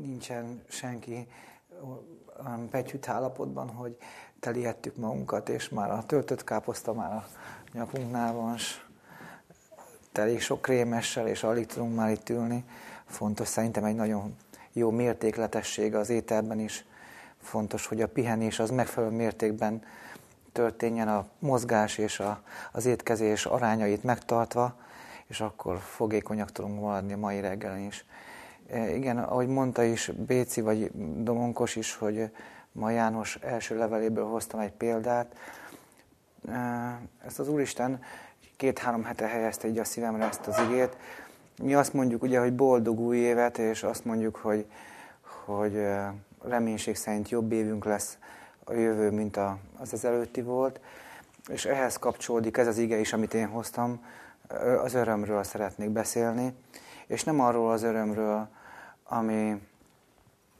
nincsen senki betyűt állapotban, hogy teliettük magunkat, és már a töltött káposzta már a nyakunknál van, elég sok krémessel, és alig tudunk már itt ülni. Fontos szerintem egy nagyon jó mértékletesség az ételben is. Fontos, hogy a pihenés az megfelelő mértékben történjen, a mozgás és a, az étkezés arányait megtartva, és akkor fogékonyak tudunk maradni a mai reggelen is. E, igen, ahogy mondta is Béci vagy Domonkos is, hogy ma János első leveléből hoztam egy példát. E, ezt az Úristen két-három hete helyezte így a szívemre ezt az igét. Mi azt mondjuk ugye, hogy boldog új évet, és azt mondjuk, hogy, hogy e, reménység szerint jobb évünk lesz a jövő, mint az az előtti volt. És ehhez kapcsolódik ez az ige is, amit én hoztam, az örömről szeretnék beszélni, és nem arról az örömről, ami,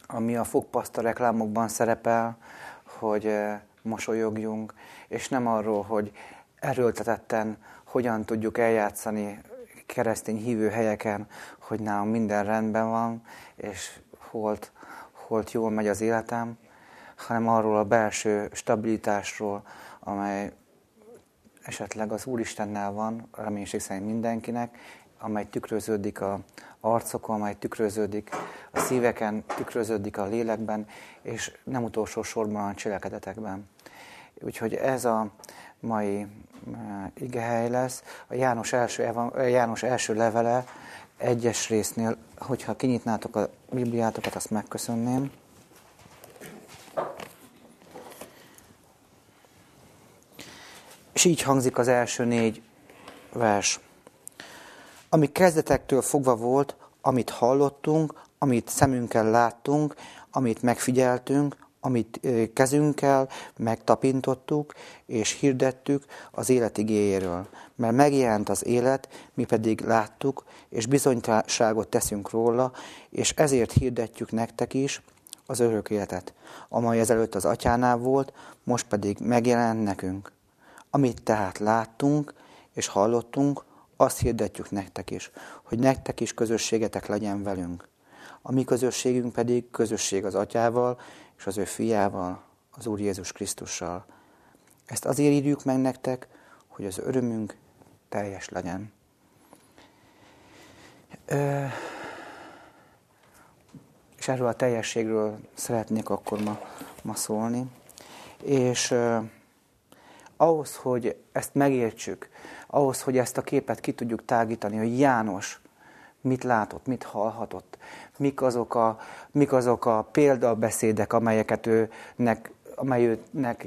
ami a fogpaszta reklámokban szerepel, hogy mosolyogjunk, és nem arról, hogy erőltetetten hogyan tudjuk eljátszani keresztény hívő helyeken, hogy nálam minden rendben van, és holt, holt jól megy az életem, hanem arról a belső stabilitásról, amely esetleg az Úristennel van, reménység szerint mindenkinek, amely tükröződik a arcokon, amely tükröződik a szíveken, tükröződik a lélekben, és nem utolsó sorban a cselekedetekben. Úgyhogy ez a mai eh, igehely lesz. A János első, János első levele egyes résznél, hogyha kinyitnátok a Bibliátokat, azt megköszönném. És így hangzik az első négy vers. Ami kezdetektől fogva volt, amit hallottunk, amit szemünkkel láttunk, amit megfigyeltünk, amit kezünkkel megtapintottuk és hirdettük az élet igéjéről. Mert megjelent az élet, mi pedig láttuk, és bizonyságot teszünk róla, és ezért hirdetjük nektek is az örök életet, amely ezelőtt az atyánál volt, most pedig megjelent nekünk. Amit tehát láttunk és hallottunk, azt hirdetjük nektek is, hogy nektek is közösségetek legyen velünk. A mi közösségünk pedig közösség az Atyával és az ő fiával, az Úr Jézus Krisztussal. Ezt azért írjuk meg nektek, hogy az örömünk teljes legyen. És erről a teljességről szeretnék akkor ma, ma szólni. És ahhoz, hogy ezt megértsük, ahhoz, hogy ezt a képet ki tudjuk tágítani, hogy János mit látott, mit hallhatott, mik azok a, mik azok a példabeszédek, amelyeket őnek, amely őnek,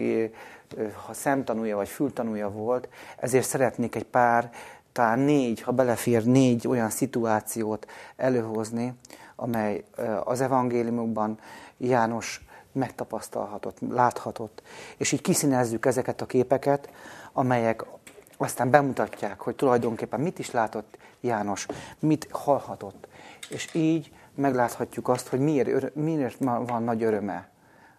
ha szemtanúja vagy fültanúja volt, ezért szeretnék egy pár, talán négy, ha belefér, négy olyan szituációt előhozni, amely az evangéliumokban János megtapasztalhatott, láthatott. És így kiszínezzük ezeket a képeket, amelyek aztán bemutatják, hogy tulajdonképpen mit is látott János, mit hallhatott. És így megláthatjuk azt, hogy miért, miért van nagy öröme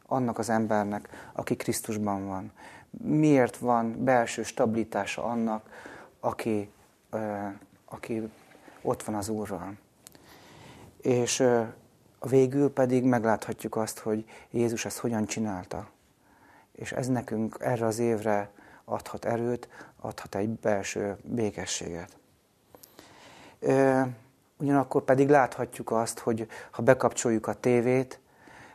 annak az embernek, aki Krisztusban van. Miért van belső stabilitása annak, aki, aki ott van az Úrral. És végül pedig megláthatjuk azt, hogy Jézus ezt hogyan csinálta. És ez nekünk erre az évre adhat erőt, adhat egy belső békességet. Ugyanakkor pedig láthatjuk azt, hogy ha bekapcsoljuk a tévét,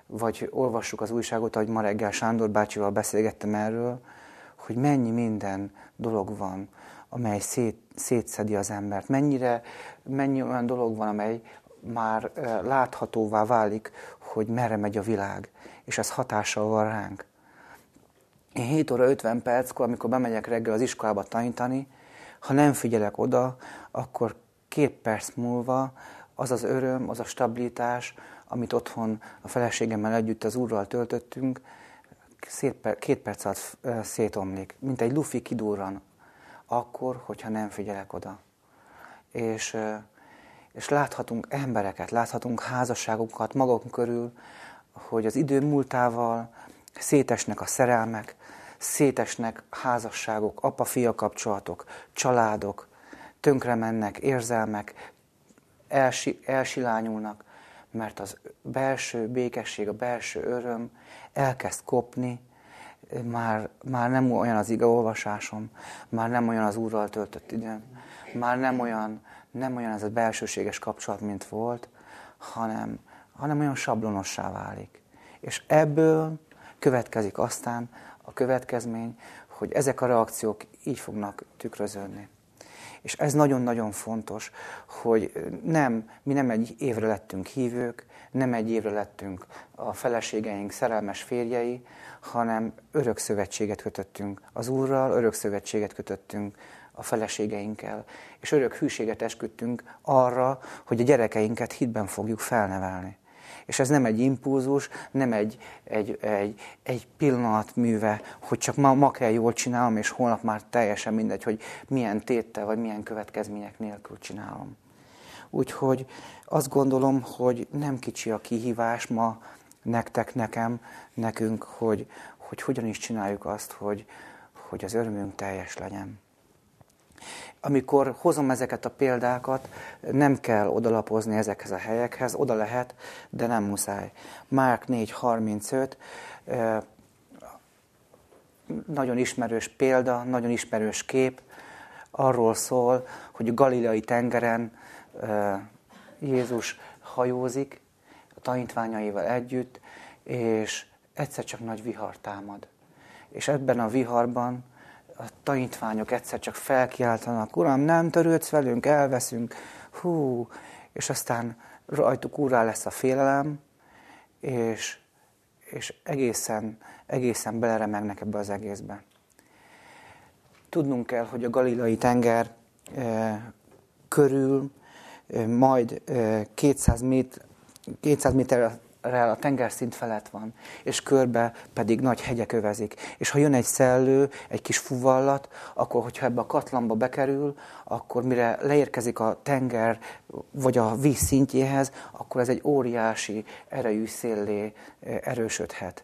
vagy olvassuk az újságot, ahogy ma reggel Sándor bácsival beszélgettem erről, hogy mennyi minden dolog van, amely szét, szétszedi az embert. Mennyire, mennyi olyan dolog van, amely már láthatóvá válik, hogy merre megy a világ, és ez hatással van ránk. Én 7 óra 50 perckor, amikor bemegyek reggel az iskolába tanítani, ha nem figyelek oda, akkor két perc múlva az az öröm, az a stabilitás, amit otthon a feleségemmel együtt az úrral töltöttünk, két perc alatt szétomlik, mint egy lufi kidurran, akkor, hogyha nem figyelek oda. És, és láthatunk embereket, láthatunk házasságokat magunk körül, hogy az idő múltával szétesnek a szerelmek, szétesnek házasságok, apa-fia kapcsolatok, családok, tönkre mennek, érzelmek, elsi, elsilányulnak, mert az belső békesség, a belső öröm elkezd kopni, már, már nem olyan az igaolvasásom, már nem olyan az Úrral töltött időm, már nem olyan, nem olyan ez a belsőséges kapcsolat, mint volt, hanem, hanem olyan sablonossá válik. És ebből következik aztán a következmény, hogy ezek a reakciók így fognak tükröződni. És ez nagyon-nagyon fontos, hogy nem, mi nem egy évre lettünk hívők, nem egy évre lettünk a feleségeink szerelmes férjei, hanem örök szövetséget kötöttünk az Úrral, örök szövetséget kötöttünk a feleségeinkkel, és örök hűséget esküdtünk arra, hogy a gyerekeinket hitben fogjuk felnevelni. És ez nem egy impulzus, nem egy, egy, egy, egy pillanat műve, hogy csak ma, ma kell jól csinálom, és holnap már teljesen mindegy, hogy milyen téttel vagy milyen következmények nélkül csinálom. Úgyhogy azt gondolom, hogy nem kicsi a kihívás ma nektek, nekem, nekünk, hogy, hogy hogyan is csináljuk azt, hogy, hogy az örömünk teljes legyen. Amikor hozom ezeket a példákat, nem kell odalapozni ezekhez a helyekhez, oda lehet, de nem muszáj. Márk 4.35, nagyon ismerős példa, nagyon ismerős kép, arról szól, hogy a galileai tengeren Jézus hajózik a tanítványaival együtt, és egyszer csak nagy vihar támad. És ebben a viharban a tanítványok egyszer csak felkiáltanak, Uram, nem törődsz velünk, elveszünk, hú, és aztán rajtuk úrá lesz a félelem, és, és egészen, egészen beleremegnek ebbe az egészbe. Tudnunk kell, hogy a galilai tenger e, körül e, majd e, 200, méter, 200 méterre a tengerszint felett van, és körbe pedig nagy hegyek övezik. És ha jön egy szellő, egy kis fuvallat, akkor, hogyha ebbe a katlamba bekerül, akkor mire leérkezik a tenger, vagy a víz szintjéhez, akkor ez egy óriási erejű széllé eh, erősödhet.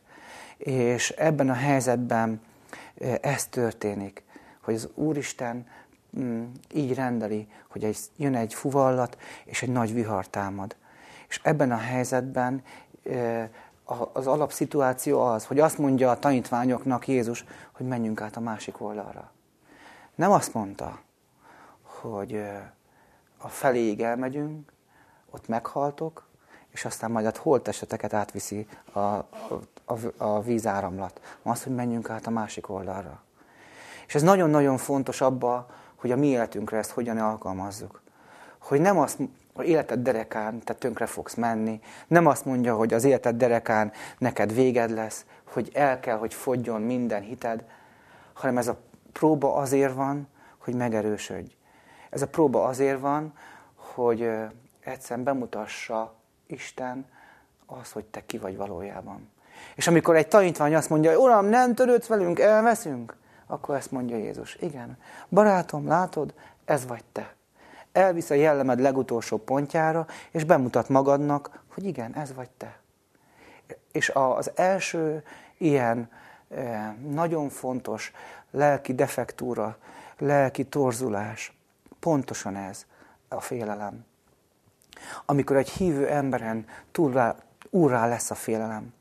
És ebben a helyzetben eh, ez történik, hogy az Úristen mm, így rendeli, hogy egy, jön egy fuvallat, és egy nagy vihar támad. És ebben a helyzetben az alapszituáció az, hogy azt mondja a tanítványoknak Jézus, hogy menjünk át a másik oldalra. Nem azt mondta, hogy a feléig elmegyünk, ott meghaltok, és aztán majd a holteseteket átviszi a, a, a, a vízáramlat. Azt, hogy menjünk át a másik oldalra. És ez nagyon-nagyon fontos abba, hogy a mi életünkre ezt hogyan alkalmazzuk. Hogy nem azt az életed derekán te tönkre fogsz menni. Nem azt mondja, hogy az életed derekán neked véged lesz, hogy el kell, hogy fogjon minden hited, hanem ez a próba azért van, hogy megerősödj. Ez a próba azért van, hogy egyszerűen bemutassa Isten az, hogy te ki vagy valójában. És amikor egy tanítvány azt mondja, hogy Uram, nem törődsz velünk, elveszünk, akkor ezt mondja Jézus. Igen, barátom, látod, ez vagy te elvisz a jellemed legutolsó pontjára, és bemutat magadnak, hogy igen, ez vagy te. És az első ilyen eh, nagyon fontos lelki defektúra, lelki torzulás, pontosan ez a félelem. Amikor egy hívő emberen túl úrrá lesz a félelem.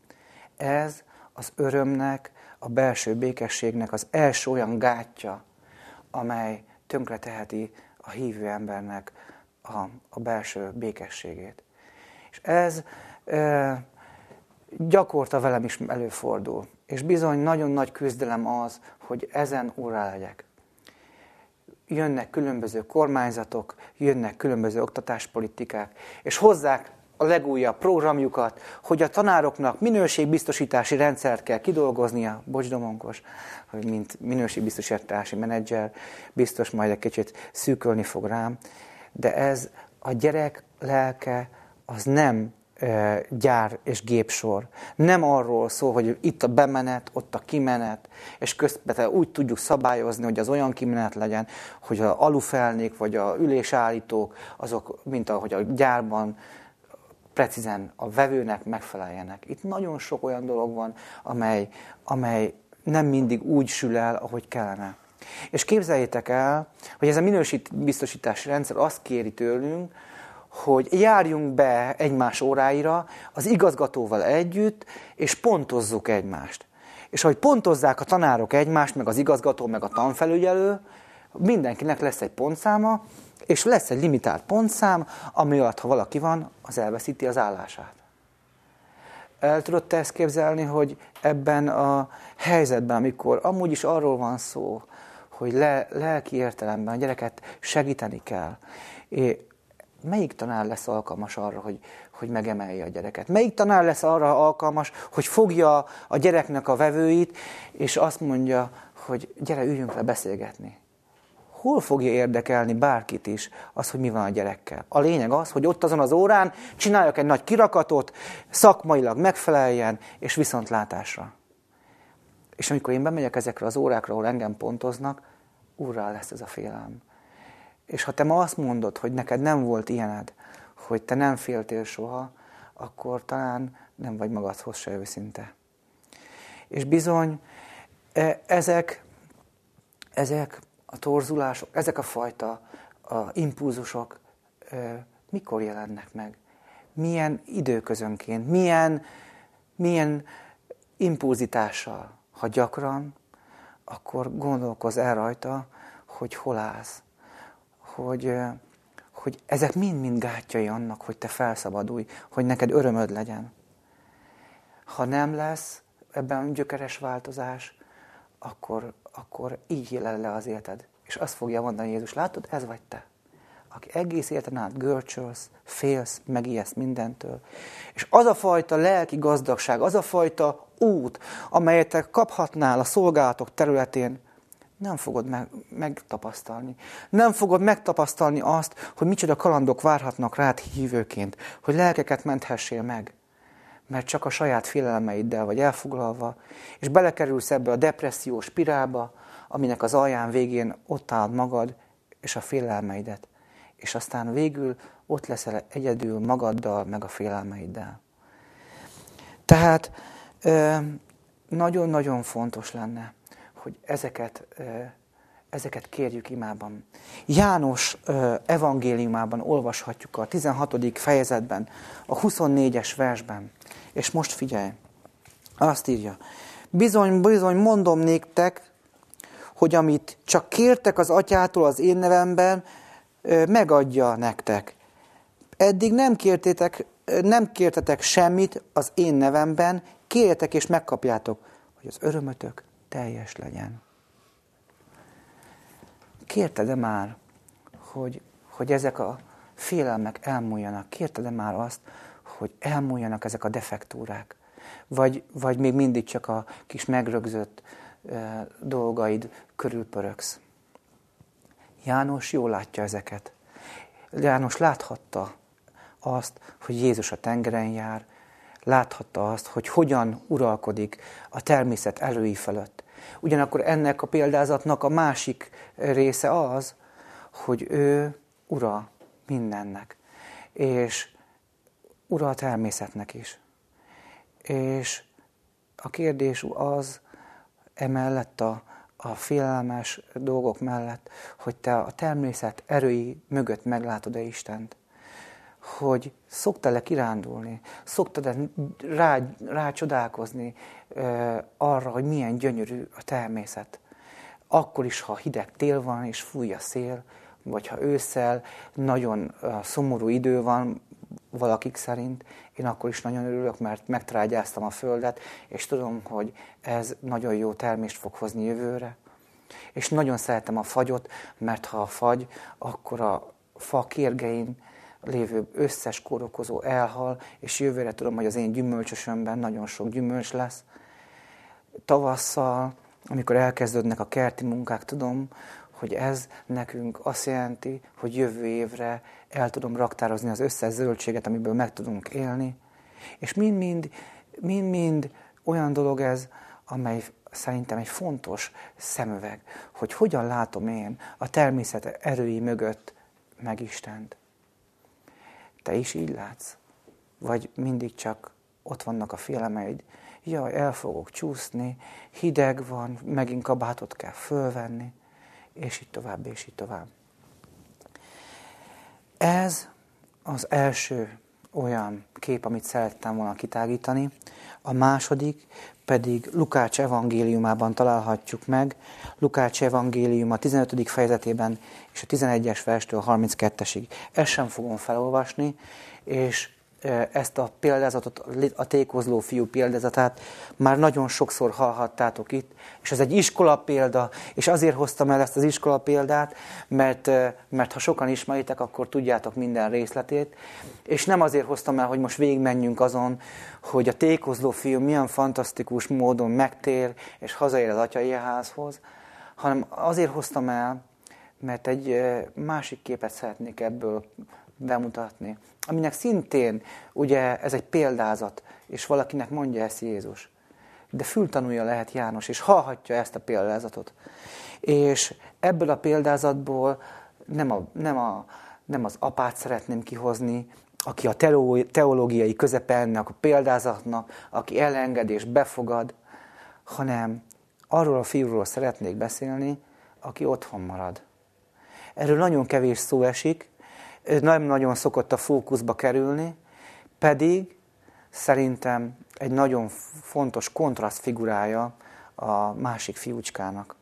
Ez az örömnek, a belső békességnek az első olyan gátja, amely tönkreteheti a hívő embernek a, a belső békességét. És ez e, gyakorta velem is előfordul. És bizony nagyon nagy küzdelem az, hogy ezen urá legyek. Jönnek különböző kormányzatok, jönnek különböző oktatáspolitikák, és hozzák a legújabb programjukat, hogy a tanároknak minőségbiztosítási rendszert kell kidolgoznia, bocs Domonkos, hogy mint minőségbiztosítási menedzser, biztos majd egy kicsit szűkölni fog rám, de ez a gyerek lelke az nem e, gyár és gépsor. Nem arról szól, hogy itt a bemenet, ott a kimenet, és közben úgy tudjuk szabályozni, hogy az olyan kimenet legyen, hogy a alufelnék vagy a ülésállítók, azok, mint ahogy a gyárban precízen a vevőnek megfeleljenek. Itt nagyon sok olyan dolog van, amely, amely nem mindig úgy sül el, ahogy kellene. És képzeljétek el, hogy ez a minősítbiztosítási rendszer azt kéri tőlünk, hogy járjunk be egymás óráira az igazgatóval együtt, és pontozzuk egymást. És ahogy pontozzák a tanárok egymást, meg az igazgató, meg a tanfelügyelő, mindenkinek lesz egy pontszáma, és lesz egy limitált pontszám, ami alatt, ha valaki van, az elveszíti az állását. El tudod te ezt képzelni, hogy ebben a helyzetben, amikor amúgy is arról van szó, hogy le, lelki értelemben a gyereket segíteni kell, és melyik tanár lesz alkalmas arra, hogy, hogy megemelje a gyereket? Melyik tanár lesz arra alkalmas, hogy fogja a gyereknek a vevőit, és azt mondja, hogy gyere, üljünk le beszélgetni? Hol fogja érdekelni bárkit is az, hogy mi van a gyerekkel. A lényeg az, hogy ott azon az órán csináljak egy nagy kirakatot, szakmailag megfeleljen, és viszontlátásra. És amikor én bemegyek ezekre az órákra, ahol engem pontoznak, úrrá lesz ez a félelem. És ha te ma azt mondod, hogy neked nem volt ilyened, hogy te nem féltél soha, akkor talán nem vagy magadhoz se őszinte. És bizony, e, ezek, ezek a torzulások, ezek a fajta a impulzusok mikor jelennek meg? Milyen időközönként? Milyen, milyen impulzitással? Ha gyakran, akkor gondolkoz el rajta, hogy hol állsz. Hogy, hogy ezek mind-mind gátjai annak, hogy te felszabadulj, hogy neked örömöd legyen. Ha nem lesz ebben gyökeres változás, akkor, akkor így él le az életed. És azt fogja mondani Jézus, látod, ez vagy te, aki egész életen át görcsölsz, félsz, megijedsz mindentől. És az a fajta lelki gazdagság, az a fajta út, amelyet kaphatnál a szolgálatok területén, nem fogod meg, megtapasztalni. Nem fogod megtapasztalni azt, hogy micsoda kalandok várhatnak rád hívőként, hogy lelkeket menthessél meg mert csak a saját félelmeiddel vagy elfoglalva, és belekerülsz ebbe a depressziós spirálba, aminek az alján végén ott áll magad és a félelmeidet. És aztán végül ott leszel egyedül magaddal, meg a félelmeiddel. Tehát nagyon-nagyon fontos lenne, hogy ezeket, ezeket kérjük imában. János evangéliumában olvashatjuk a 16. fejezetben, a 24-es versben. És most figyelj, azt írja, bizony, bizony mondom néktek, hogy amit csak kértek az atyától az én nevemben, megadja nektek. Eddig nem kértétek, nem kértetek semmit az én nevemben, kérjetek és megkapjátok, hogy az örömötök teljes legyen. Kérted-e már, hogy, hogy ezek a félelmek elmúljanak? Kérted-e már azt, hogy elmúljanak ezek a defektúrák? Vagy, vagy még mindig csak a kis megrögzött e, dolgaid körül pöröksz? János jól látja ezeket. János láthatta azt, hogy Jézus a tengeren jár, láthatta azt, hogy hogyan uralkodik a természet elői fölött. Ugyanakkor ennek a példázatnak a másik része az, hogy ő ura mindennek. És ura a természetnek is. És a kérdés az, emellett a, a félelmes dolgok mellett, hogy te a természet erői mögött meglátod-e Istent. Hogy szoktál-e kirándulni, szoktad-e rá, rá arra, hogy milyen gyönyörű a természet. Akkor is, ha hideg tél van és fúj a szél, vagy ha ősszel nagyon szomorú idő van, valakik szerint, én akkor is nagyon örülök, mert megtrágyáztam a földet, és tudom, hogy ez nagyon jó termést fog hozni jövőre. És nagyon szeretem a fagyot, mert ha a fagy, akkor a fa kérgein lévő összes kórokozó elhal, és jövőre tudom, hogy az én gyümölcsösömben nagyon sok gyümölcs lesz. Tavasszal, amikor elkezdődnek a kerti munkák, tudom, hogy ez nekünk azt jelenti, hogy jövő évre el tudom raktározni az összes zöldséget, amiből meg tudunk élni. És mind-mind, olyan dolog ez, amely szerintem egy fontos szemüveg, hogy hogyan látom én a természet erői mögött meg Istent. Te is így látsz? Vagy mindig csak ott vannak a félemeid, jaj, el fogok csúszni, hideg van, megint kabátot kell fölvenni és így tovább, és így tovább. Ez az első olyan kép, amit szerettem volna kitágítani. A második pedig Lukács evangéliumában találhatjuk meg. Lukács evangélium a 15. fejezetében és a 11-es verstől 32-esig. Ezt sem fogom felolvasni, és ezt a példázatot, a tékozló fiú példázatát már nagyon sokszor hallhattátok itt, és ez egy iskola példa, és azért hoztam el ezt az iskola példát, mert, mert ha sokan ismeritek, akkor tudjátok minden részletét, és nem azért hoztam el, hogy most végigmenjünk azon, hogy a tékozló fiú milyen fantasztikus módon megtér, és hazaér az atyai házhoz, hanem azért hoztam el, mert egy másik képet szeretnék ebből bemutatni, aminek szintén, ugye ez egy példázat, és valakinek mondja ezt Jézus. De fültanulja lehet János, és hallhatja ezt a példázatot. És ebből a példázatból nem, a, nem, a, nem az apát szeretném kihozni, aki a teológiai közepe ennek a példázatnak, aki elenged és befogad, hanem arról a fiúról szeretnék beszélni, aki otthon marad. Erről nagyon kevés szó esik, nem nagyon szokott a fókuszba kerülni, pedig szerintem egy nagyon fontos kontraszt figurája a másik fiúcskának.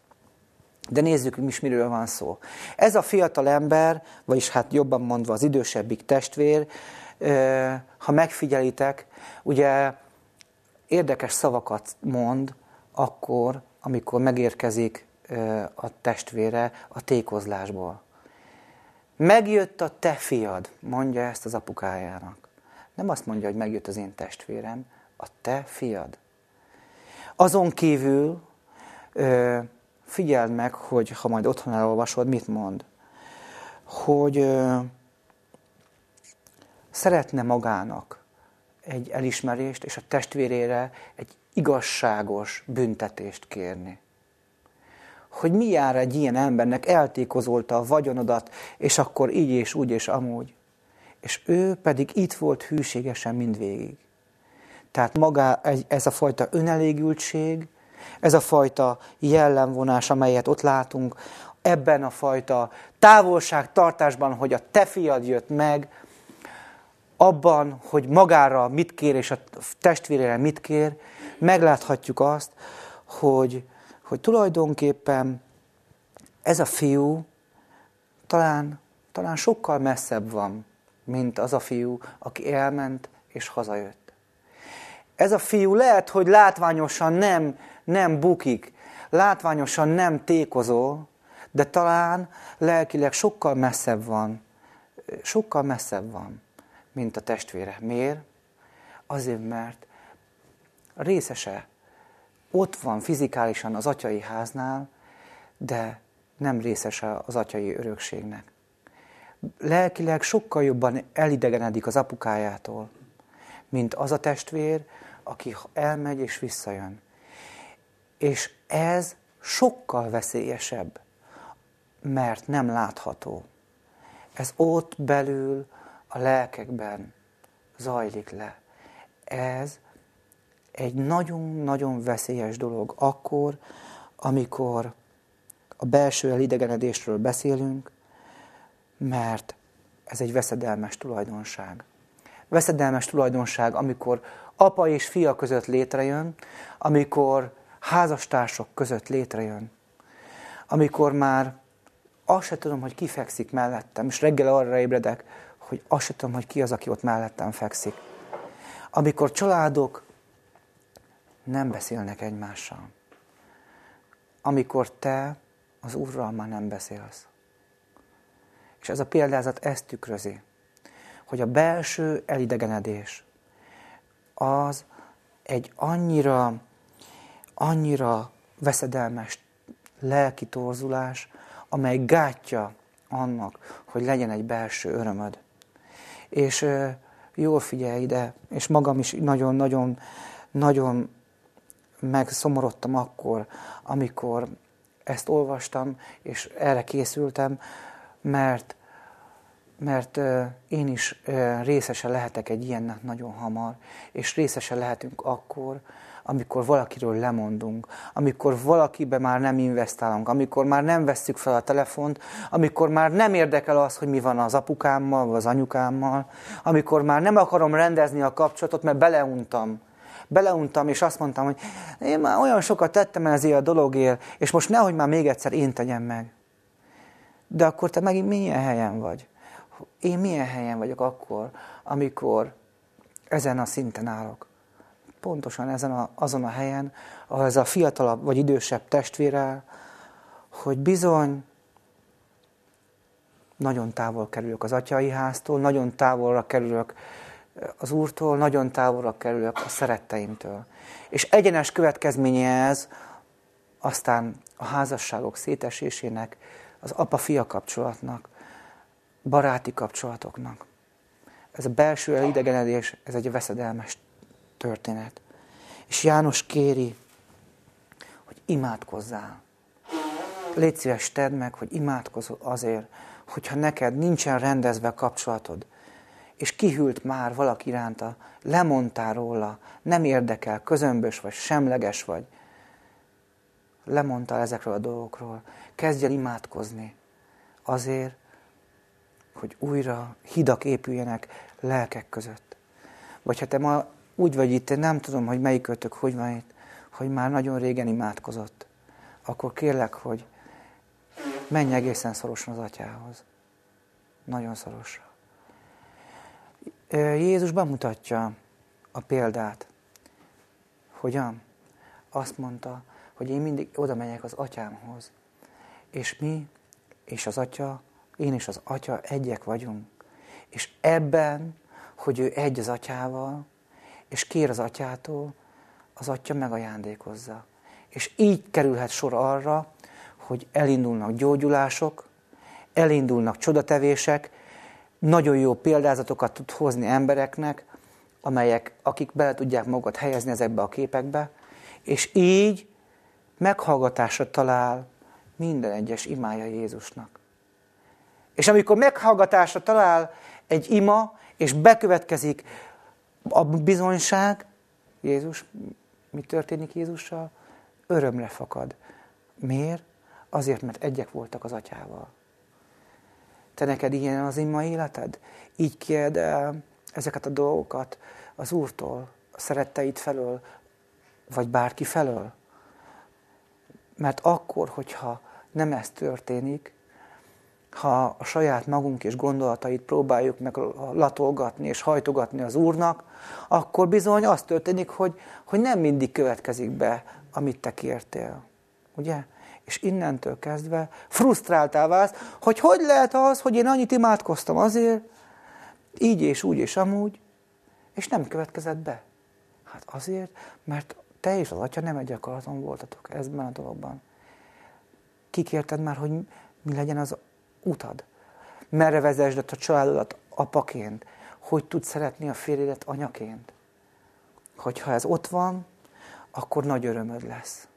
De nézzük is, miről van szó. Ez a fiatal ember, vagyis hát jobban mondva az idősebbik testvér, ha megfigyelitek, ugye érdekes szavakat mond akkor, amikor megérkezik a testvére a tékozlásból. Megjött a te fiad, mondja ezt az apukájának. Nem azt mondja, hogy megjött az én testvérem, a te fiad. Azon kívül figyeld meg, hogy ha majd otthon elolvasod, mit mond. Hogy szeretne magának egy elismerést, és a testvérére egy igazságos büntetést kérni hogy mi jár egy ilyen embernek, eltékozolta a vagyonodat, és akkor így és úgy és amúgy. És ő pedig itt volt hűségesen mindvégig. Tehát maga ez a fajta önelégültség, ez a fajta jellemvonás, amelyet ott látunk, ebben a fajta távolságtartásban, hogy a te fiad jött meg, abban, hogy magára mit kér és a testvérére mit kér, megláthatjuk azt, hogy hogy tulajdonképpen ez a fiú talán, talán sokkal messzebb van, mint az a fiú, aki elment és hazajött. Ez a fiú lehet, hogy látványosan nem, nem bukik, látványosan nem tékozol, de talán lelkileg sokkal messzebb van, sokkal messzebb van, mint a testvére. Miért? Azért, mert részese ott van fizikálisan az atyai háznál, de nem részes az atyai örökségnek. Lelkileg sokkal jobban elidegenedik az apukájától, mint az a testvér, aki elmegy és visszajön. És ez sokkal veszélyesebb, mert nem látható. Ez ott belül a lelkekben zajlik le. Ez egy nagyon-nagyon veszélyes dolog akkor, amikor a belső elidegenedésről beszélünk, mert ez egy veszedelmes tulajdonság. Veszedelmes tulajdonság, amikor apa és fia között létrejön, amikor házastársak között létrejön, amikor már azt se tudom, hogy ki fekszik mellettem, és reggel arra ébredek, hogy azt se tudom, hogy ki az, aki ott mellettem fekszik. Amikor családok nem beszélnek egymással. Amikor te az Úrral már nem beszélsz. És ez a példázat ezt tükrözi, hogy a belső elidegenedés az egy annyira, annyira veszedelmes lelki torzulás, amely gátja annak, hogy legyen egy belső örömöd. És jól figyelj ide, és magam is nagyon-nagyon nagyon megszomorodtam akkor, amikor ezt olvastam, és erre készültem, mert mert én is részese lehetek egy ilyennek nagyon hamar, és részese lehetünk akkor, amikor valakiről lemondunk, amikor valakibe már nem investálunk, amikor már nem vesszük fel a telefont, amikor már nem érdekel az, hogy mi van az apukámmal, vagy az anyukámmal, amikor már nem akarom rendezni a kapcsolatot, mert beleuntam. Beleuntam, és azt mondtam, hogy én már olyan sokat tettem ezért a dologért, és most nehogy már még egyszer én tegyem meg. De akkor te megint milyen helyen vagy? Én milyen helyen vagyok akkor, amikor ezen a szinten állok? pontosan ezen a, azon a helyen, ahol ez a fiatalabb vagy idősebb testvére, hogy bizony nagyon távol kerülök az atyai háztól, nagyon távolra kerülök az Úrtól, nagyon távolra kerülök a szeretteimtől. És egyenes következménye ez aztán a házasságok szétesésének, az apa-fia kapcsolatnak, baráti kapcsolatoknak. Ez a belső elidegenedés, ez egy veszedelmes történet. És János kéri, hogy imádkozzál. Légy szíves, tedd meg, hogy imádkozz azért, hogyha neked nincsen rendezve kapcsolatod, és kihűlt már valaki iránta, lemondtál róla, nem érdekel, közömbös vagy, semleges vagy, lemondtál ezekről a dolgokról, kezdj el imádkozni azért, hogy újra hidak épüljenek lelkek között. Vagy ha te ma úgy vagy itt, én nem tudom, hogy melyik kötök hogy van itt, hogy már nagyon régen imádkozott, akkor kérlek, hogy menj egészen szorosan az atyához. Nagyon szorosra. Jézus bemutatja a példát. Hogyan? Azt mondta, hogy én mindig oda megyek az atyámhoz. És mi, és az atya, én és az atya egyek vagyunk. És ebben, hogy ő egy az atyával, és kér az atyától, az atya megajándékozza. És így kerülhet sor arra, hogy elindulnak gyógyulások, elindulnak csodatevések, nagyon jó példázatokat tud hozni embereknek, amelyek, akik bele tudják magukat helyezni ezekbe a képekbe, és így meghallgatásra talál minden egyes imája Jézusnak. És amikor meghallgatásra talál egy ima, és bekövetkezik a bizonyság, Jézus, mi történik Jézussal? Örömre fakad. Miért? Azért, mert egyek voltak az atyával. Te neked ilyen az imma életed? Így kérd el ezeket a dolgokat az Úrtól, a szeretteid felől, vagy bárki felől? Mert akkor, hogyha nem ez történik, ha a saját magunk és gondolatait próbáljuk meg latolgatni és hajtogatni az Úrnak, akkor bizony az történik, hogy, hogy nem mindig következik be, amit te kértél. Ugye? És innentől kezdve frusztráltá válsz, hogy hogy lehet az, hogy én annyit imádkoztam azért, így és úgy és amúgy, és nem következett be. Hát azért, mert te és az atya nem egy akaraton voltatok ezben a dologban. Kikérted már, hogy mi legyen az utad. Merre vezesd a családodat apaként? Hogy tudsz szeretni a férjedet anyaként? Hogyha ez ott van, akkor nagy örömöd lesz.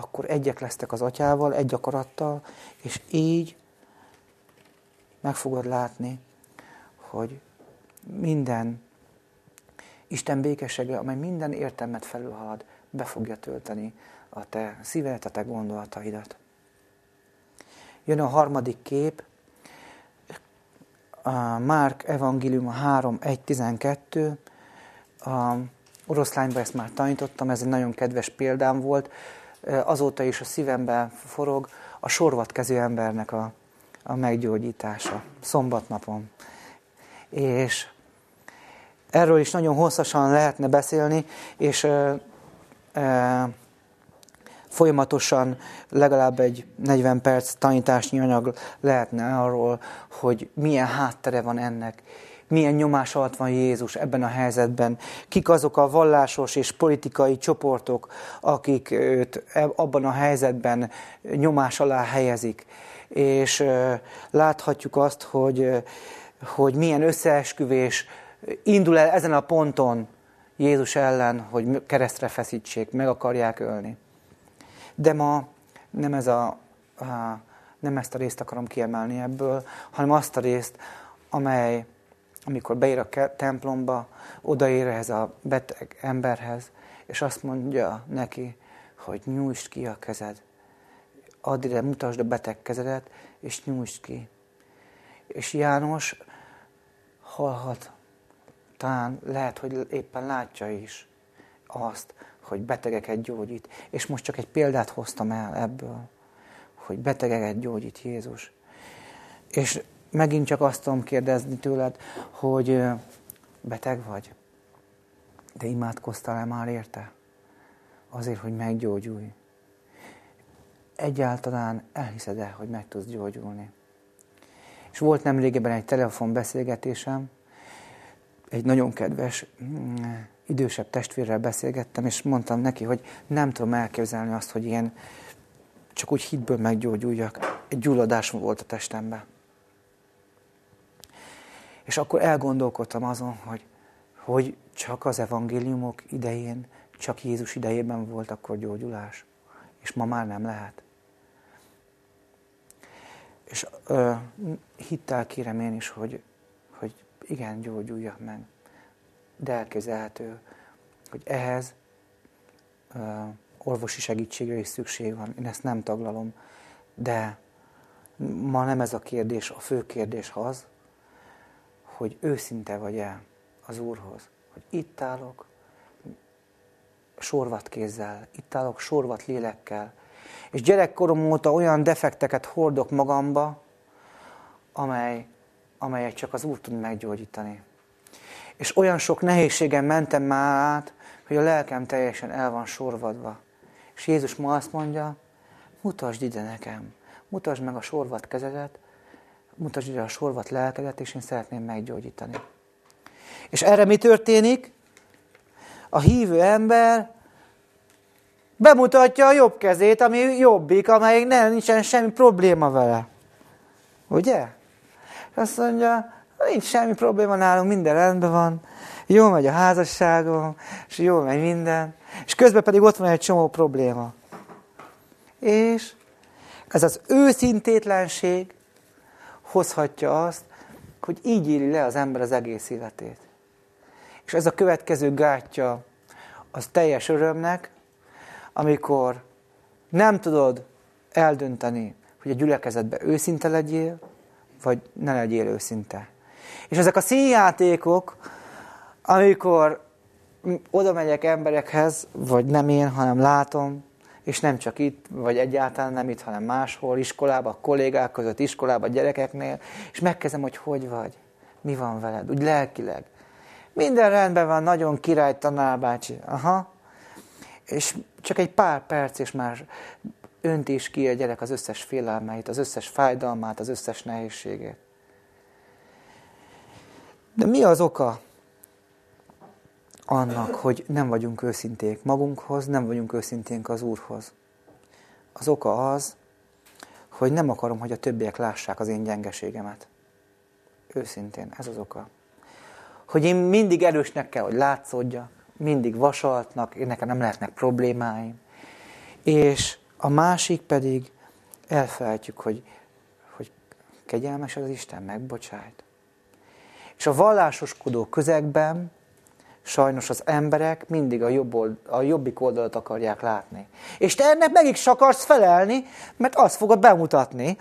Akkor egyek lesztek az atyával, egy akarattal, és így meg fogod látni, hogy minden Isten békessége, amely minden értelmet felülhalad, be fogja tölteni a te szívedet, a te gondolataidat. Jön a harmadik kép, a Márk evangélium 3, 1, 12. A oroszlányban ezt már tanítottam, ez egy nagyon kedves példám volt. Azóta is a szívemben forog a sorvatkező embernek a, a meggyógyítása szombatnapon. És erről is nagyon hosszasan lehetne beszélni, és e, e, folyamatosan legalább egy 40 perc tanításnyi anyag lehetne arról, hogy milyen háttere van ennek, milyen nyomás alatt van Jézus ebben a helyzetben, kik azok a vallásos és politikai csoportok, akik őt abban a helyzetben nyomás alá helyezik. És láthatjuk azt, hogy, hogy milyen összeesküvés indul el ezen a ponton Jézus ellen, hogy keresztre feszítsék, meg akarják ölni. De ma nem ez a nem ezt a részt akarom kiemelni ebből, hanem azt a részt, amely, amikor beír a templomba, odaér ehhez a beteg emberhez, és azt mondja neki, hogy nyújtsd ki a kezed. Add ide, mutasd a beteg kezedet, és nyújtsd ki. És János hallhat, talán lehet, hogy éppen látja is azt, hogy betegeket gyógyít. És most csak egy példát hoztam el ebből, hogy betegeket gyógyít Jézus. És megint csak azt tudom kérdezni tőled, hogy beteg vagy, de imádkoztál-e már érte? Azért, hogy meggyógyulj. Egyáltalán elhiszed-e, hogy meg tudsz gyógyulni? És volt nemrégében egy telefonbeszélgetésem, egy nagyon kedves, mm, idősebb testvérrel beszélgettem, és mondtam neki, hogy nem tudom elképzelni azt, hogy ilyen csak úgy hitből meggyógyuljak. Egy gyulladás volt a testemben. És akkor elgondolkodtam azon, hogy, hogy csak az evangéliumok idején, csak Jézus idejében volt akkor gyógyulás. És ma már nem lehet. És ö, hittel kérem én is, hogy, hogy igen, gyógyuljak meg. De elképzelhető, hogy ehhez ö, orvosi segítségre is szükség van. Én ezt nem taglalom. De ma nem ez a kérdés, a fő kérdés az, hogy őszinte vagy-e az Úrhoz. Hogy itt állok, sorvat kézzel, itt állok sorvat lélekkel, és gyerekkorom óta olyan defekteket hordok magamba, amely, amelyet csak az Úr tud meggyógyítani. És olyan sok nehézségen mentem már át, hogy a lelkem teljesen el van sorvadva. És Jézus ma azt mondja, mutasd ide nekem, mutasd meg a sorvat kezedet, mutasd ide a sorvat lelkedet, és én szeretném meggyógyítani. És erre mi történik? A hívő ember bemutatja a jobb kezét, ami jobbik, amelyik nem, nincsen semmi probléma vele. Ugye? Azt mondja, nincs semmi probléma nálunk, minden rendben van, jó megy a házasságom, és jó megy minden, és közben pedig ott van egy csomó probléma. És ez az őszintétlenség hozhatja azt, hogy így éli le az ember az egész életét. És ez a következő gátja az teljes örömnek, amikor nem tudod eldönteni, hogy a gyülekezetben őszinte legyél, vagy ne legyél őszinte. És ezek a színjátékok, amikor oda megyek emberekhez, vagy nem én, hanem látom, és nem csak itt, vagy egyáltalán nem itt, hanem máshol, iskolában, kollégák között, iskolában, gyerekeknél, és megkezdem, hogy hogy vagy, mi van veled, úgy lelkileg. Minden rendben van, nagyon király tanárbácsi. Aha. És csak egy pár perc, és már önt is ki a gyerek az összes félelmeit, az összes fájdalmát, az összes nehézségét. De mi az oka annak, hogy nem vagyunk őszinték magunkhoz, nem vagyunk őszinténk az Úrhoz? Az oka az, hogy nem akarom, hogy a többiek lássák az én gyengeségemet. Őszintén, ez az oka. Hogy én mindig erősnek kell, hogy látszódja, mindig vasaltnak, nekem nem lehetnek problémáim. És a másik pedig elfelejtjük, hogy, hogy kegyelmes az Isten, megbocsájt. És a vallásoskodó közegben sajnos az emberek mindig a, jobb old, a jobbik oldalt akarják látni. És te ennek meg is akarsz felelni, mert azt fogod bemutatni.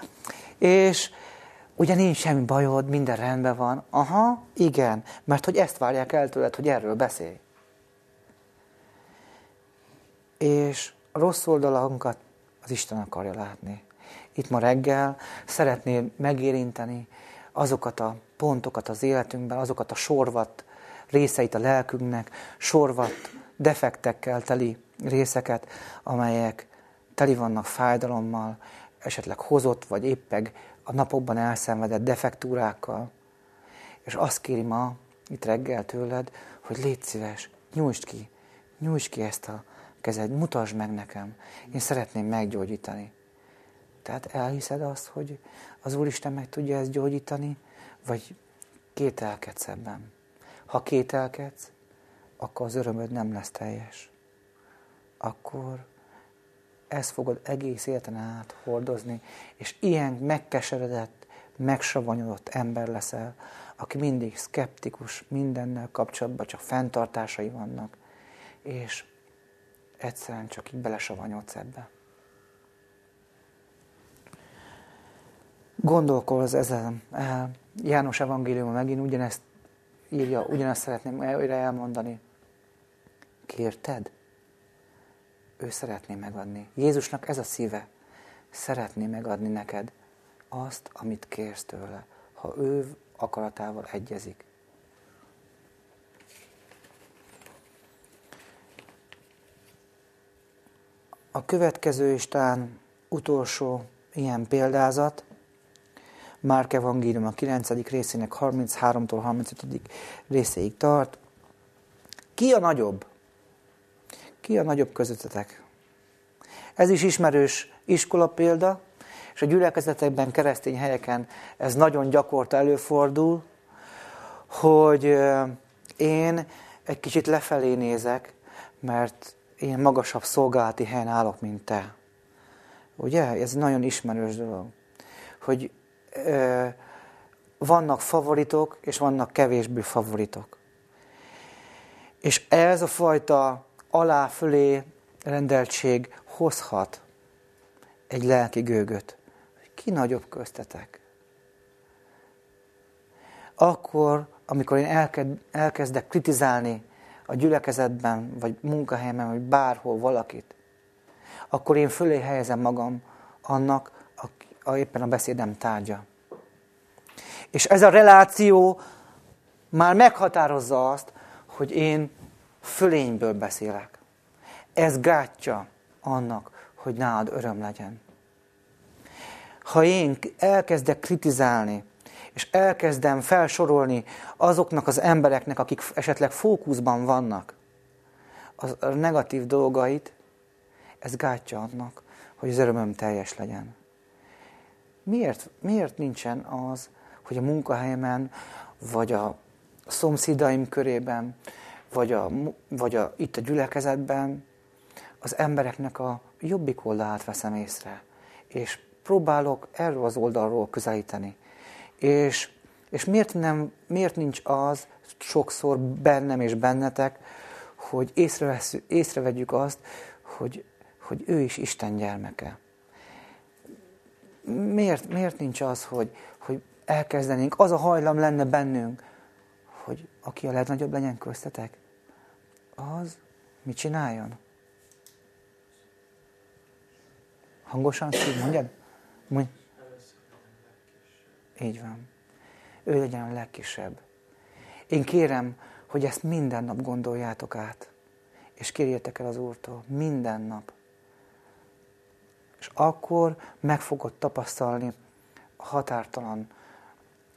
És ugye nincs semmi bajod, minden rendben van. Aha, igen, mert hogy ezt várják el tőled, hogy erről beszélj. És a rossz oldalunkat az Isten akarja látni. Itt ma reggel szeretném megérinteni azokat a pontokat az életünkben, azokat a sorvat részeit a lelkünknek, sorvat defektekkel teli részeket, amelyek teli vannak fájdalommal, esetleg hozott, vagy éppeg a napokban elszenvedett defektúrákkal. És azt kéri ma, itt reggel tőled, hogy légy szíves, nyújtsd ki, nyújtsd ki ezt a kezed, mutasd meg nekem. Én szeretném meggyógyítani. Tehát elhiszed azt, hogy az Úristen meg tudja ezt gyógyítani, vagy kételkedsz ebben. Ha kételkedsz, akkor az örömöd nem lesz teljes. Akkor ezt fogod egész életen át hordozni, és ilyen megkeseredett, megsavanyodott ember leszel, aki mindig szkeptikus mindennel kapcsolatban, csak fenntartásai vannak, és egyszerűen csak így belesavanyodsz ebbe. Gondolkozz ezen. János evangélium megint ugyanezt írja, ugyanezt szeretném újra elmondani. Kérted? Ő szeretné megadni. Jézusnak ez a szíve. Szeretné megadni neked azt, amit kérsz tőle, ha ő akaratával egyezik. A következő istán utolsó ilyen példázat, Márk Evangélium a 9. részének 33-tól 35. részéig tart. Ki a nagyobb? Ki a nagyobb közöttetek? Ez is ismerős iskola példa, és a gyülekezetekben, keresztény helyeken ez nagyon gyakorta előfordul, hogy én egy kicsit lefelé nézek, mert én magasabb szolgálati helyen állok, mint te. Ugye? Ez nagyon ismerős dolog. Hogy vannak favoritok, és vannak kevésbé favoritok. És ez a fajta alá-fölé rendeltség hozhat egy lelki gőgöt. Ki nagyobb köztetek? Akkor, amikor én elkezdek kritizálni a gyülekezetben, vagy munkahelyemen, vagy bárhol valakit, akkor én fölé helyezem magam annak, a, éppen a beszédem tárgya. És ez a reláció már meghatározza azt, hogy én fölényből beszélek. Ez gátja annak, hogy nálad öröm legyen. Ha én elkezdek kritizálni, és elkezdem felsorolni azoknak az embereknek, akik esetleg fókuszban vannak, a negatív dolgait, ez gátja annak, hogy az örömöm teljes legyen. Miért, miért nincsen az, hogy a munkahelyemen, vagy a szomszédaim körében, vagy, a, vagy a, itt a gyülekezetben az embereknek a jobbik oldalát veszem észre, és próbálok erről az oldalról közelíteni. És, és miért, nem, miért nincs az sokszor bennem és bennetek, hogy észrevegyük azt, hogy, hogy ő is Isten gyermeke. Miért, miért nincs az, hogy, hogy elkezdenénk, az a hajlam lenne bennünk, hogy aki a legnagyobb legyen köztetek, az mit csináljon? Hangosan szív, mondjad? Mondj. Így van. Ő legyen a legkisebb. Én kérem, hogy ezt minden nap gondoljátok át, és kérjétek el az Úrtól minden nap. És akkor meg fogod tapasztalni határtalan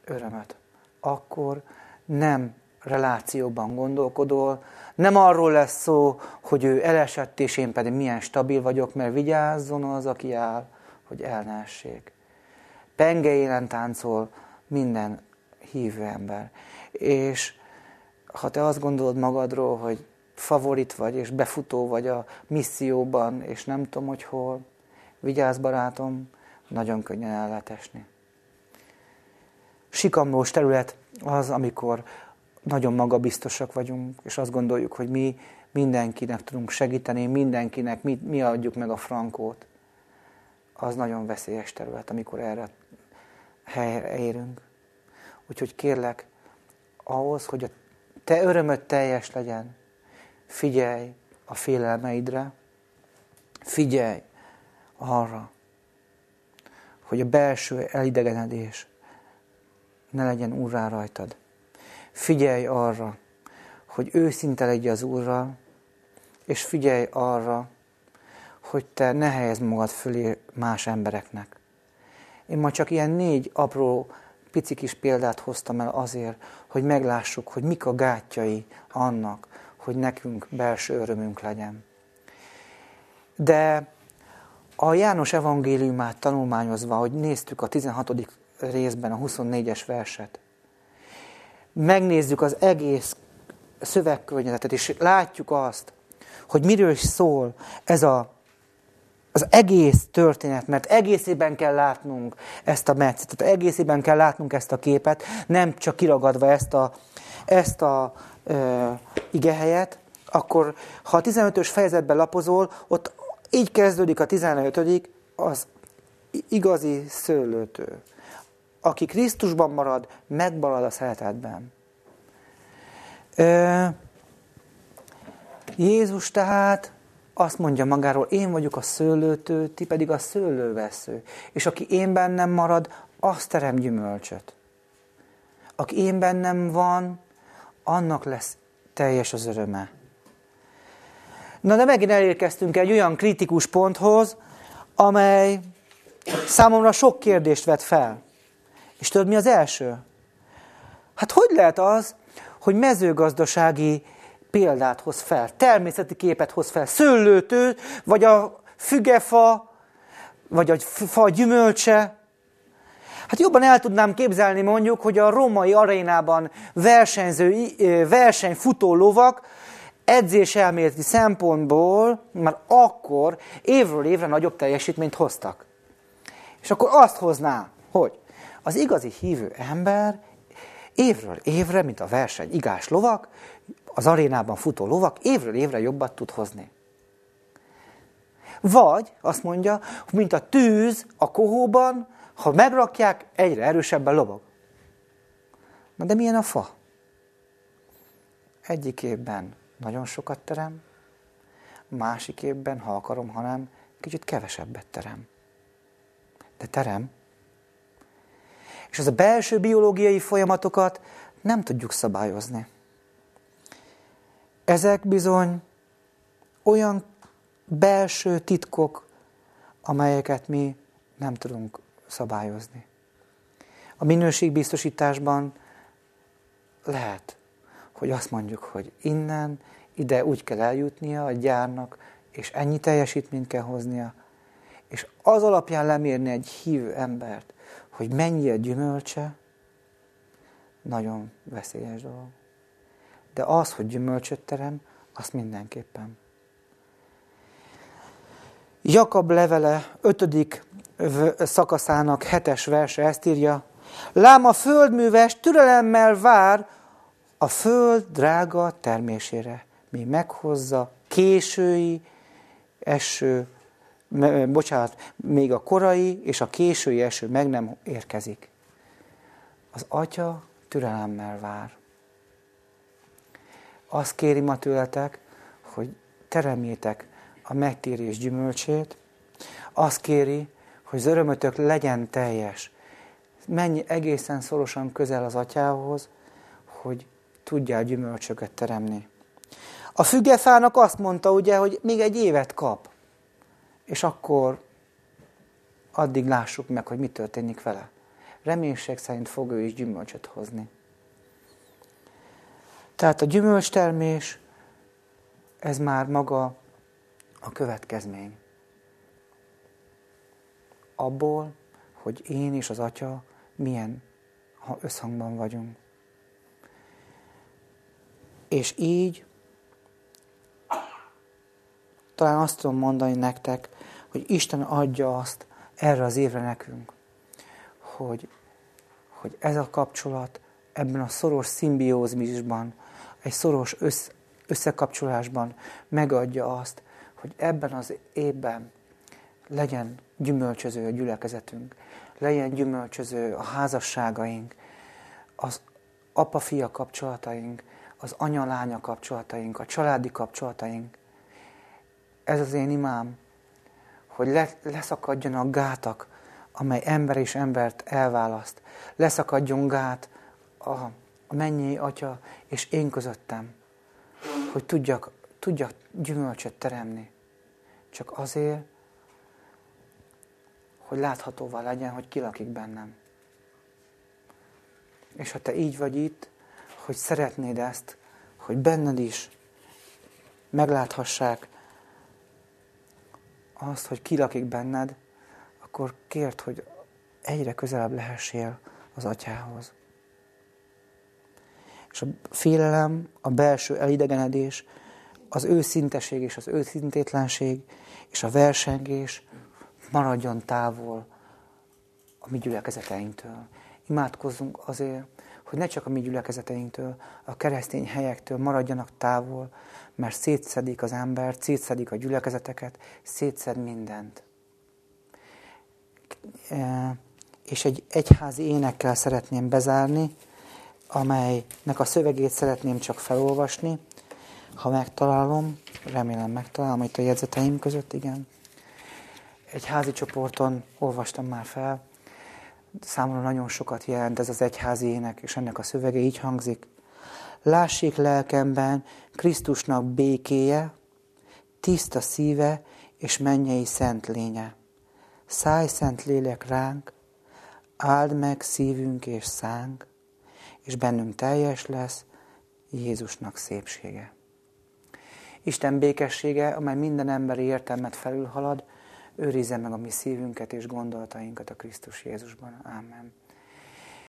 örömöt. Akkor nem relációban gondolkodol, nem arról lesz szó, hogy ő elesett, és én pedig milyen stabil vagyok, mert vigyázzon az, aki áll, hogy el ne essék. Penge élen táncol minden hívő ember. És ha te azt gondolod magadról, hogy favorit vagy, és befutó vagy a misszióban, és nem tudom, hogy hol, vigyázz barátom, nagyon könnyen el lehet esni. Sikamlós terület az, amikor nagyon magabiztosak vagyunk, és azt gondoljuk, hogy mi mindenkinek tudunk segíteni, mindenkinek mi, mi adjuk meg a frankót. Az nagyon veszélyes terület, amikor erre helyre érünk. Úgyhogy kérlek, ahhoz, hogy a te örömöd teljes legyen, figyelj a félelmeidre, figyelj arra, hogy a belső elidegenedés ne legyen úrrá rajtad. Figyelj arra, hogy őszinte legyél az Úrral, és figyelj arra, hogy te ne helyezd magad fölé más embereknek. Én ma csak ilyen négy apró, pici kis példát hoztam el azért, hogy meglássuk, hogy mik a gátjai annak, hogy nekünk belső örömünk legyen. De a János evangéliumát tanulmányozva, hogy néztük a 16. részben a 24-es verset, megnézzük az egész szövegkörnyezetet, és látjuk azt, hogy miről is szól ez a az egész történet, mert egészében kell látnunk ezt a tehát egészében kell látnunk ezt a képet, nem csak kiragadva ezt a, ezt a e, igehelyet, akkor ha a 15-ös fejezetben lapozol, ott így kezdődik a 15 az igazi szőlőtő. Aki Krisztusban marad, megmarad a szeretetben. E, Jézus tehát azt mondja magáról, én vagyok a szőlőtő, ti pedig a szőlővesző. És aki én bennem marad, azt terem gyümölcsöt. Aki én bennem van, annak lesz teljes az öröme. Na de megint elérkeztünk egy olyan kritikus ponthoz, amely számomra sok kérdést vet fel. És tudod, mi az első? Hát hogy lehet az, hogy mezőgazdasági példát hoz fel, természeti képet hoz fel, szőlőtő, vagy a fügefa, vagy a fa gyümölcse. Hát jobban el tudnám képzelni mondjuk, hogy a római arénában versenyző, versenyfutó lovak edzés elméleti szempontból már akkor évről évre nagyobb teljesítményt hoztak. És akkor azt hozná, hogy az igazi hívő ember évről évre, mint a verseny igás lovak, az arénában futó lovak évről évre jobbat tud hozni. Vagy azt mondja, mint a tűz a kohóban, ha megrakják, egyre erősebben lobog. Na de milyen a fa? Egyik évben nagyon sokat terem, másik évben, ha akarom, ha nem, kicsit kevesebbet terem. De terem. És az a belső biológiai folyamatokat nem tudjuk szabályozni. Ezek bizony olyan belső titkok, amelyeket mi nem tudunk szabályozni. A minőségbiztosításban lehet, hogy azt mondjuk, hogy innen, ide úgy kell eljutnia a gyárnak, és ennyi teljesítményt kell hoznia, és az alapján lemérni egy hívő embert, hogy mennyi a gyümölcse, nagyon veszélyes dolog de az, hogy gyümölcsöt terem, azt mindenképpen. Jakab levele 5. szakaszának hetes verse ezt írja, Lám a földműves türelemmel vár a föld drága termésére, mi meghozza késői eső, bocsánat, még a korai és a késői eső meg nem érkezik. Az atya türelemmel vár azt kéri ma tőletek, hogy teremjétek a megtérés gyümölcsét, azt kéri, hogy az örömötök legyen teljes. Menj egészen szorosan közel az atyához, hogy tudjál gyümölcsöket teremni. A fügefának azt mondta ugye, hogy még egy évet kap, és akkor addig lássuk meg, hogy mi történik vele. Reménység szerint fog ő is gyümölcsöt hozni. Tehát a gyümölcstermés, ez már maga a következmény. Abból, hogy én és az Atya milyen ha összhangban vagyunk. És így talán azt tudom mondani nektek, hogy Isten adja azt erre az évre nekünk, hogy, hogy ez a kapcsolat ebben a szoros szimbiózmisban, egy szoros össz, összekapcsolásban megadja azt, hogy ebben az évben legyen gyümölcsöző a gyülekezetünk, legyen gyümölcsöző a házasságaink, az apa-fia kapcsolataink, az anya-lánya kapcsolataink, a családi kapcsolataink. Ez az én imám, hogy le, leszakadjanak gátak, amely ember és embert elválaszt. Leszakadjon gát a a mennyi atya és én közöttem, hogy tudjak, tudjak gyümölcsöt teremni. Csak azért, hogy láthatóvá legyen, hogy ki lakik bennem. És ha te így vagy itt, hogy szeretnéd ezt, hogy benned is megláthassák azt, hogy ki lakik benned, akkor kért, hogy egyre közelebb lehessél az atyához. És a félelem, a belső elidegenedés, az őszinteség és az őszintétlenség és a versengés maradjon távol a mi gyülekezeteinktől. Imádkozzunk azért, hogy ne csak a mi gyülekezeteinktől, a keresztény helyektől maradjanak távol, mert szétszedik az ember, szétszedik a gyülekezeteket, szétszed mindent. E, és egy egyházi énekkel szeretném bezárni, amelynek a szövegét szeretném csak felolvasni, ha megtalálom, remélem megtalálom itt a jegyzeteim között, igen. Egy házi csoporton olvastam már fel, számomra nagyon sokat jelent ez az egyházi ének, és ennek a szövege így hangzik. Lássék lelkemben Krisztusnak békéje, tiszta szíve és mennyei szent lénye. Száj szent lélek ránk, áld meg szívünk és szánk, és bennünk teljes lesz Jézusnak szépsége. Isten békessége, amely minden emberi értelmet felülhalad, őrizze meg a mi szívünket és gondolatainkat a Krisztus Jézusban. Amen.